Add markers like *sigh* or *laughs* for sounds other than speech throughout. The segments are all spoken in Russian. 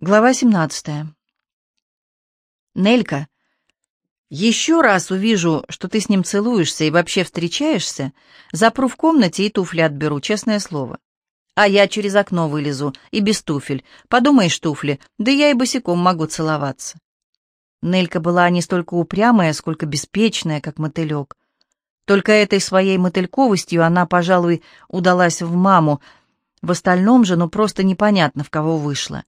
Глава 17. Нелька, еще раз увижу, что ты с ним целуешься и вообще встречаешься, запру в комнате и туфли отберу, честное слово. А я через окно вылезу, и без туфель. Подумаешь, туфли, да я и босиком могу целоваться. Нелька была не столько упрямая, сколько беспечная, как мотылек. Только этой своей мотыльковостью она, пожалуй, удалась в маму, в остальном же, ну просто непонятно, в кого вышла.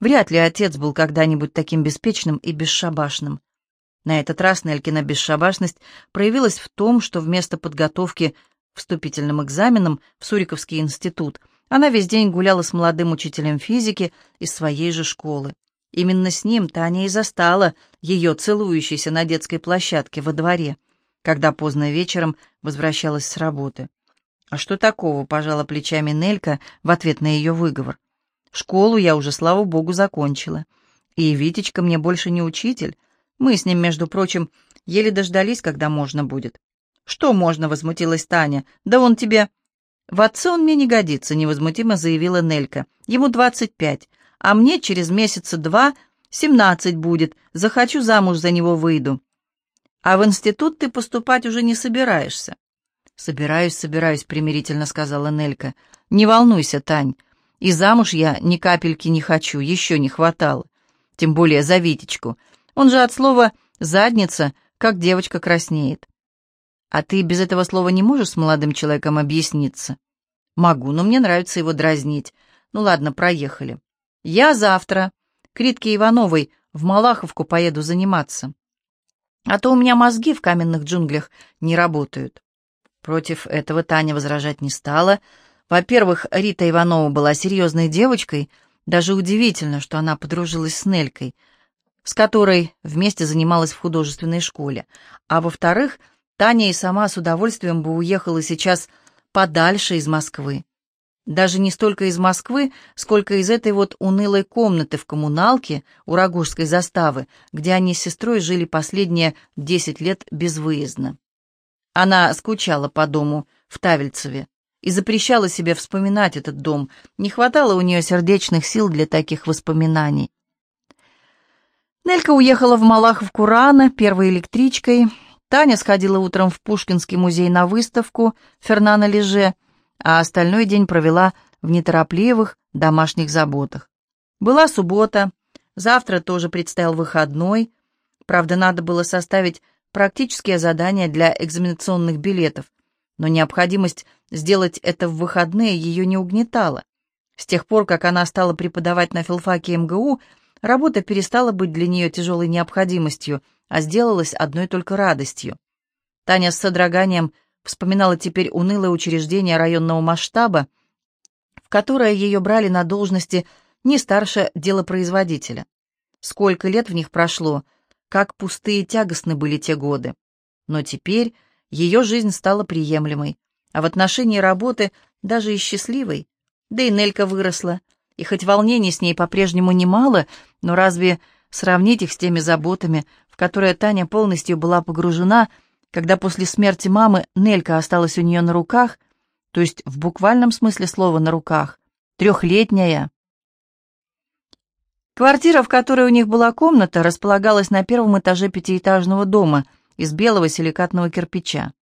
Вряд ли отец был когда-нибудь таким беспечным и бесшабашным. На этот раз Нелькина бесшабашность проявилась в том, что вместо подготовки вступительным экзаменам в Суриковский институт она весь день гуляла с молодым учителем физики из своей же школы. Именно с ним Таня и застала ее целующейся на детской площадке во дворе, когда поздно вечером возвращалась с работы. «А что такого?» — пожала плечами Нелька в ответ на ее выговор. Школу я уже, слава богу, закончила. И Витечка мне больше не учитель. Мы с ним, между прочим, еле дождались, когда можно будет. «Что можно?» — возмутилась Таня. «Да он тебе...» «В отце он мне не годится», — невозмутимо заявила Нелька. «Ему двадцать пять, а мне через месяца два семнадцать будет. Захочу замуж за него выйду». «А в институт ты поступать уже не собираешься?» «Собираюсь, собираюсь», — примирительно сказала Нелька. «Не волнуйся, Тань, и замуж я ни капельки не хочу, еще не хватало. Тем более за Витечку. Он же от слова «задница», как девочка краснеет. А ты без этого слова не можешь с молодым человеком объясниться? Могу, но мне нравится его дразнить. Ну ладно, проехали. Я завтра к Ритке Ивановой в Малаховку поеду заниматься. А то у меня мозги в каменных джунглях не работают. Против этого Таня возражать не стала, — во-первых, Рита Иванова была серьезной девочкой, даже удивительно, что она подружилась с Нелькой, с которой вместе занималась в художественной школе. А во-вторых, Таня и сама с удовольствием бы уехала сейчас подальше из Москвы. Даже не столько из Москвы, сколько из этой вот унылой комнаты в коммуналке у Рогожской заставы, где они с сестрой жили последние десять лет безвыездно. Она скучала по дому в Тавельцеве и запрещала себе вспоминать этот дом. Не хватало у нее сердечных сил для таких воспоминаний. Нелька уехала в Малаховку рано, первой электричкой. Таня сходила утром в Пушкинский музей на выставку Фернана Леже, а остальной день провела в неторопливых домашних заботах. Была суббота, завтра тоже предстоял выходной. Правда, надо было составить практические задания для экзаменационных билетов, но необходимость сделать это в выходные ее не угнетала. С тех пор, как она стала преподавать на филфаке МГУ, работа перестала быть для нее тяжелой необходимостью, а сделалась одной только радостью. Таня с содроганием вспоминала теперь унылое учреждение районного масштаба, в которое ее брали на должности не старше делопроизводителя. Сколько лет в них прошло, как пустые тягостны были те годы. Но теперь ее жизнь стала приемлемой, а в отношении работы даже и счастливой. Да и Нелька выросла, и хоть волнений с ней по-прежнему немало, но разве сравнить их с теми заботами, в которые Таня полностью была погружена, когда после смерти мамы Нелька осталась у нее на руках, то есть в буквальном смысле слова на руках, трехлетняя. Квартира, в которой у них была комната, располагалась на первом этаже пятиэтажного дома из белого силикатного кирпича.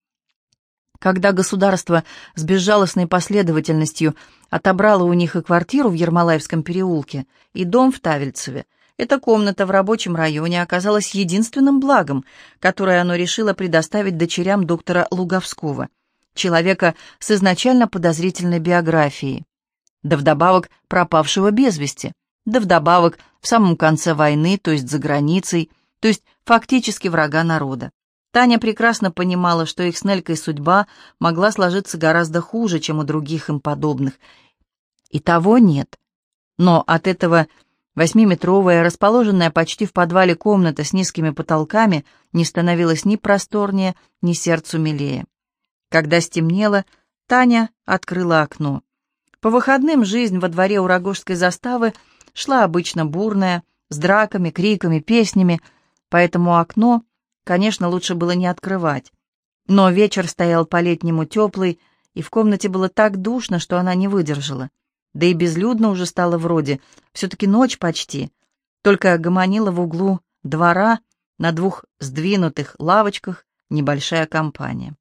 Когда государство с безжалостной последовательностью отобрало у них и квартиру в Ермолаевском переулке, и дом в Тавельцеве, эта комната в рабочем районе оказалась единственным благом, которое оно решило предоставить дочерям доктора Луговского, человека с изначально подозрительной биографией, да вдобавок пропавшего без вести, да вдобавок в самом конце войны, то есть за границей, то есть фактически врага народа. Таня прекрасно понимала, что их с Нелькой судьба могла сложиться гораздо хуже, чем у других им подобных. И того нет. Но от этого восьмиметровая, расположенная почти в подвале комната с низкими потолками, не становилась ни просторнее, ни сердцу милее. Когда стемнело, Таня открыла окно. По выходным жизнь во дворе у Рогожской заставы шла обычно бурная, с драками, криками, песнями, поэтому окно Конечно, лучше было не открывать. Но вечер стоял по-летнему теплый, и в комнате было так душно, что она не выдержала. Да и безлюдно уже стало вроде, все-таки ночь почти. Только гомонила в углу двора на двух сдвинутых лавочках небольшая компания.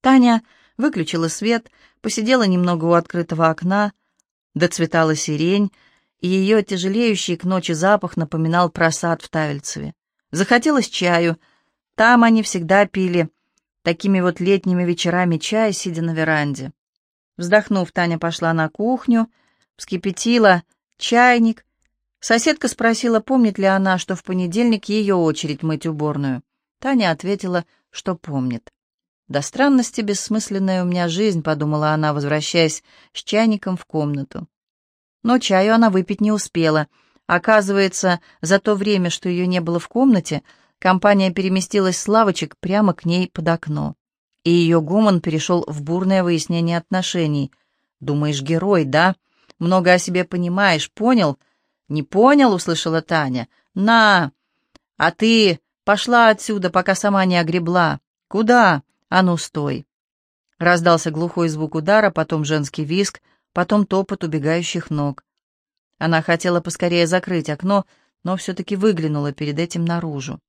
Таня выключила свет, посидела немного у открытого окна, доцветала сирень, и ее тяжелеющий к ночи запах напоминал просад в Тавельцеве. Захотелось чаю. Там они всегда пили такими вот летними вечерами чай, сидя на веранде. Вздохнув, Таня пошла на кухню, вскипятила чайник. Соседка спросила, помнит ли она, что в понедельник ее очередь мыть уборную. Таня ответила, что помнит. «До странности бессмысленная у меня жизнь», — подумала она, возвращаясь с чайником в комнату. Но чаю она выпить не успела. Оказывается, за то время, что ее не было в комнате, компания переместилась с лавочек прямо к ней под окно и ее гуман перешел в бурное выяснение отношений. «Думаешь, герой, да? Много о себе понимаешь, понял?» «Не понял», — услышала Таня. «На! А ты пошла отсюда, пока сама не огребла. Куда? А ну, стой!» Раздался глухой звук удара, потом женский виск, потом топот убегающих ног. Она хотела поскорее закрыть окно, но все-таки выглянула перед этим наружу.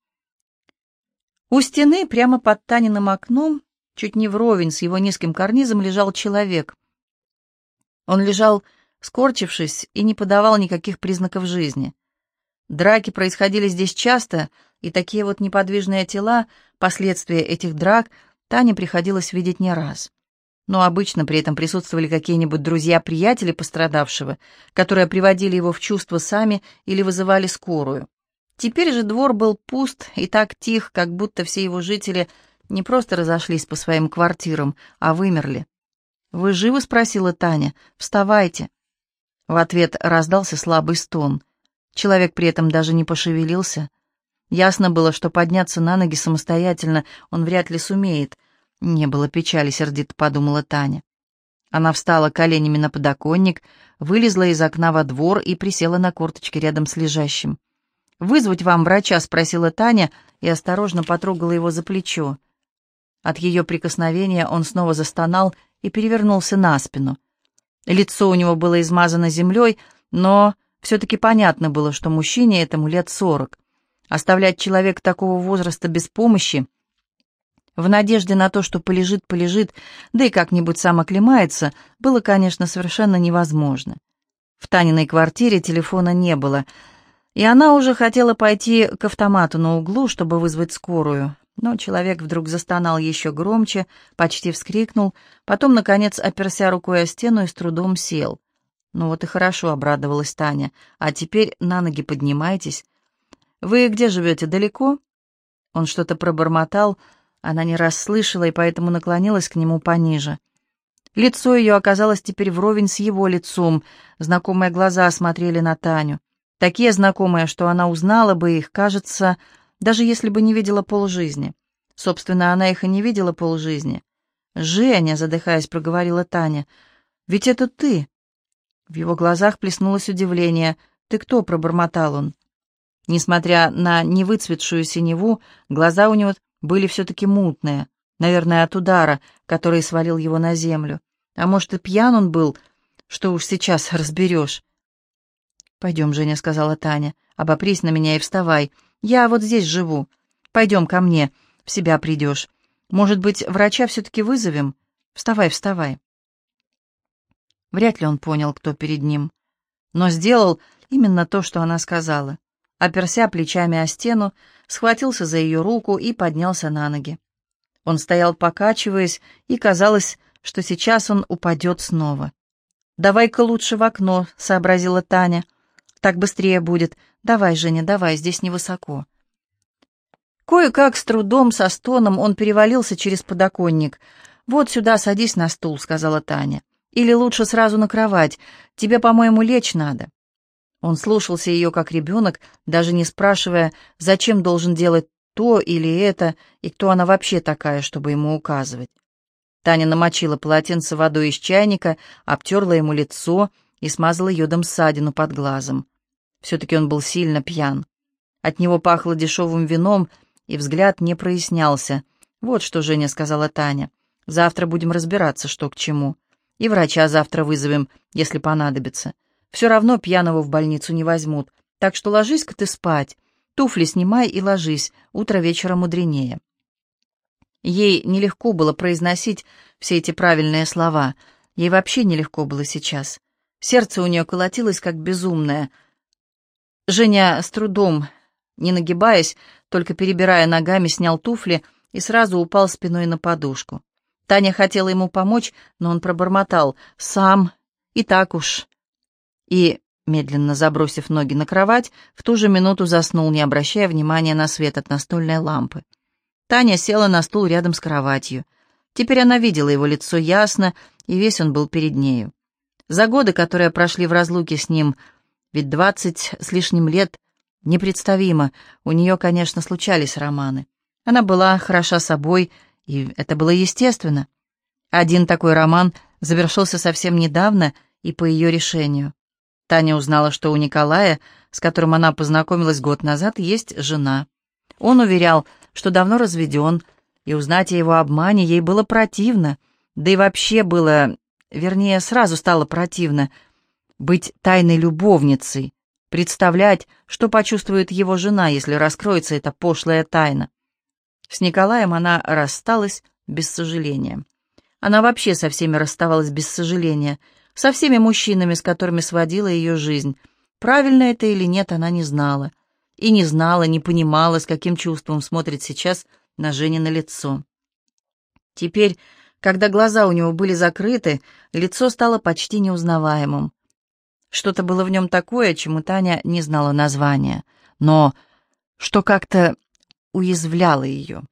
У стены, прямо под Таниным окном, Чуть не вровень с его низким карнизом лежал человек. Он лежал, скорчившись, и не подавал никаких признаков жизни. Драки происходили здесь часто, и такие вот неподвижные тела, последствия этих драк, Тане приходилось видеть не раз. Но обычно при этом присутствовали какие-нибудь друзья-приятели пострадавшего, которые приводили его в чувство сами или вызывали скорую. Теперь же двор был пуст и так тих, как будто все его жители не просто разошлись по своим квартирам, а вымерли. «Вы живы?» — спросила Таня. «Вставайте». В ответ раздался слабый стон. Человек при этом даже не пошевелился. Ясно было, что подняться на ноги самостоятельно он вряд ли сумеет. Не было печали, сердито подумала Таня. Она встала коленями на подоконник, вылезла из окна во двор и присела на корточки рядом с лежащим. «Вызвать вам врача?» — спросила Таня и осторожно потрогала его за плечо. От ее прикосновения он снова застонал и перевернулся на спину. Лицо у него было измазано землей, но все-таки понятно было, что мужчине этому лет сорок. Оставлять человека такого возраста без помощи, в надежде на то, что полежит-полежит, да и как-нибудь сам оклемается, было, конечно, совершенно невозможно. В Таниной квартире телефона не было, и она уже хотела пойти к автомату на углу, чтобы вызвать скорую, но человек вдруг застонал еще громче, почти вскрикнул, потом, наконец, оперся рукой о стену и с трудом сел. «Ну вот и хорошо», — обрадовалась Таня. «А теперь на ноги поднимайтесь. Вы где живете, далеко?» Он что-то пробормотал, она не раз слышала и поэтому наклонилась к нему пониже. Лицо ее оказалось теперь вровень с его лицом, знакомые глаза смотрели на Таню. Такие знакомые, что она узнала бы их, кажется, даже если бы не видела полжизни. Собственно, она их и не видела полжизни. «Женя», — задыхаясь, проговорила Таня, — «ведь это ты». В его глазах плеснулось удивление. «Ты кто?» — пробормотал он. Несмотря на невыцветшую синеву, глаза у него были все-таки мутные, наверное, от удара, который свалил его на землю. А может, и пьян он был, что уж сейчас *laughs* разберешь. «Пойдем, Женя», — сказала Таня, — «обопрись на меня и вставай. Я вот здесь живу. Пойдем ко мне, в себя придешь. Может быть, врача все-таки вызовем? Вставай, вставай». Вряд ли он понял, кто перед ним. Но сделал именно то, что она сказала. Оперся плечами о стену, схватился за ее руку и поднялся на ноги. Он стоял, покачиваясь, и казалось, что сейчас он упадет снова. «Давай-ка лучше в окно», — сообразила Таня. «Так быстрее будет. Давай, Женя, давай, здесь невысоко». Кое-как с трудом, со стоном он перевалился через подоконник. «Вот сюда садись на стул», — сказала Таня. «Или лучше сразу на кровать. Тебе, по-моему, лечь надо». Он слушался ее как ребенок, даже не спрашивая, зачем должен делать то или это, и кто она вообще такая, чтобы ему указывать. Таня намочила полотенце водой из чайника, обтерла ему лицо и смазала йодом ссадину под глазом. Все-таки он был сильно пьян. От него пахло дешевым вином, и взгляд не прояснялся. «Вот что, Женя», — сказала Таня, — «завтра будем разбираться, что к чему. И врача завтра вызовем, если понадобится. Все равно пьяного в больницу не возьмут. Так что ложись-ка ты спать. Туфли снимай и ложись. Утро вечера мудренее». Ей нелегко было произносить все эти правильные слова. Ей вообще нелегко было сейчас. Сердце у нее колотилось, как безумное. Женя с трудом, не нагибаясь, только перебирая ногами, снял туфли и сразу упал спиной на подушку. Таня хотела ему помочь, но он пробормотал «сам, и так уж». И, медленно забросив ноги на кровать, в ту же минуту заснул, не обращая внимания на свет от настольной лампы. Таня села на стул рядом с кроватью. Теперь она видела его лицо ясно, и весь он был перед нею. За годы, которые прошли в разлуке с ним, ведь двадцать с лишним лет, непредставимо, у нее, конечно, случались романы. Она была хороша собой, и это было естественно. Один такой роман завершился совсем недавно и по ее решению. Таня узнала, что у Николая, с которым она познакомилась год назад, есть жена. Он уверял, что давно разведен, и узнать о его обмане ей было противно, да и вообще было, вернее, сразу стало противно, быть тайной любовницей, представлять, что почувствует его жена, если раскроется эта пошлая тайна. С Николаем она рассталась без сожаления. Она вообще со всеми расставалась без сожаления, со всеми мужчинами, с которыми сводила ее жизнь. Правильно это или нет, она не знала. И не знала, не понимала, с каким чувством смотрит сейчас на Жене на лицо. Теперь, когда глаза у него были закрыты, лицо стало почти неузнаваемым. Что-то было в нем такое, чему Таня не знала названия, но что как-то уязвляло ее.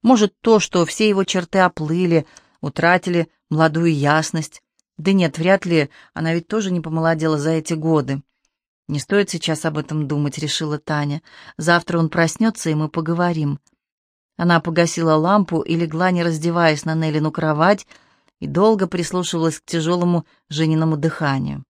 Может, то, что все его черты оплыли, утратили молодую ясность. Да нет, вряд ли, она ведь тоже не помолодела за эти годы. «Не стоит сейчас об этом думать», — решила Таня. «Завтра он проснется, и мы поговорим». Она погасила лампу и легла, не раздеваясь на Неллину кровать, и долго прислушивалась к тяжелому Жениному дыханию.